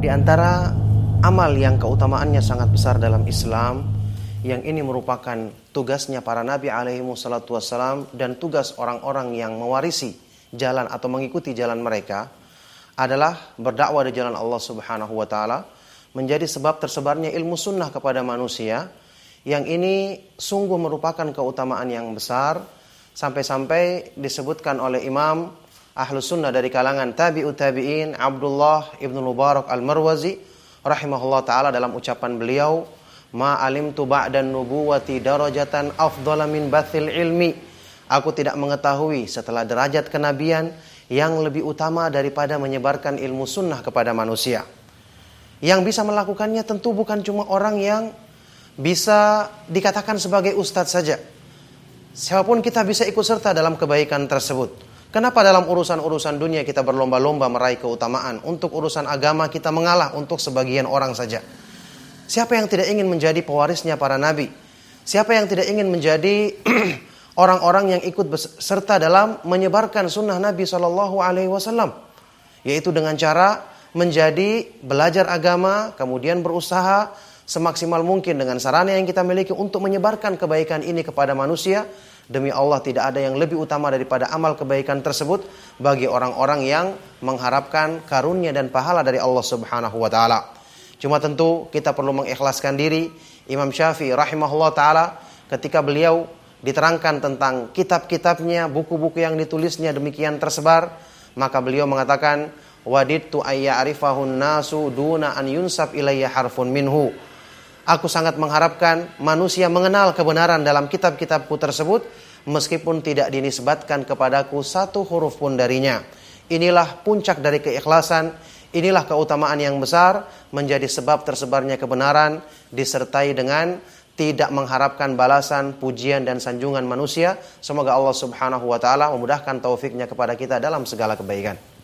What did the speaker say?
Di antara amal yang keutamaannya sangat besar dalam Islam yang ini merupakan tugasnya para nabi alaihi wassalatu wassalam dan tugas orang-orang yang mewarisi jalan atau mengikuti jalan mereka adalah berdakwah di jalan Allah Subhanahu wa taala menjadi sebab tersebarnya ilmu sunnah kepada manusia. Yang ini sungguh merupakan keutamaan yang besar sampai-sampai disebutkan oleh Imam Ahlus Sunnah dari kalangan tabi'ut tabi'in Abdullah ibnu Mubarak al-Marwazi rahimahullah taala dalam ucapan beliau ma alimtu ba'dan nubuwati darajatan afdhala min bathil ilmi. Aku tidak mengetahui setelah derajat kenabian yang lebih utama daripada menyebarkan ilmu sunnah kepada manusia. Yang bisa melakukannya tentu bukan cuma orang yang bisa dikatakan sebagai ustadz saja. Siapa pun kita bisa ikut serta dalam kebaikan tersebut Kenapa dalam urusan-urusan dunia kita berlomba-lomba meraih keutamaan? Untuk urusan agama kita mengalah untuk sebagian orang saja. Siapa yang tidak ingin menjadi pewarisnya para nabi? Siapa yang tidak ingin menjadi orang-orang yang ikut serta dalam menyebarkan sunnah Nabi Shallallahu Alaihi Wasallam? Yaitu dengan cara menjadi belajar agama, kemudian berusaha semaksimal mungkin dengan sarana yang kita miliki untuk menyebarkan kebaikan ini kepada manusia Demi Allah tidak ada yang lebih utama daripada amal kebaikan tersebut bagi orang-orang yang mengharapkan karunia dan pahala dari Allah Subhanahu wa taala. Cuma tentu kita perlu mengikhlaskan diri. Imam Syafi'i rahimahullah taala ketika beliau diterangkan tentang kitab-kitabnya, buku-buku yang ditulisnya demikian tersebar, maka beliau mengatakan wadidtu ayya arifahun nasu duna an yunsab ilayya harfun minhu Aku sangat mengharapkan manusia mengenal kebenaran dalam kitab-kitabku tersebut meskipun tidak dinisbatkan kepadaku satu huruf pun darinya. Inilah puncak dari keikhlasan, inilah keutamaan yang besar menjadi sebab tersebarnya kebenaran disertai dengan tidak mengharapkan balasan, pujian dan sanjungan manusia. Semoga Allah Subhanahu wa taala memudahkan taufiknya kepada kita dalam segala kebaikan.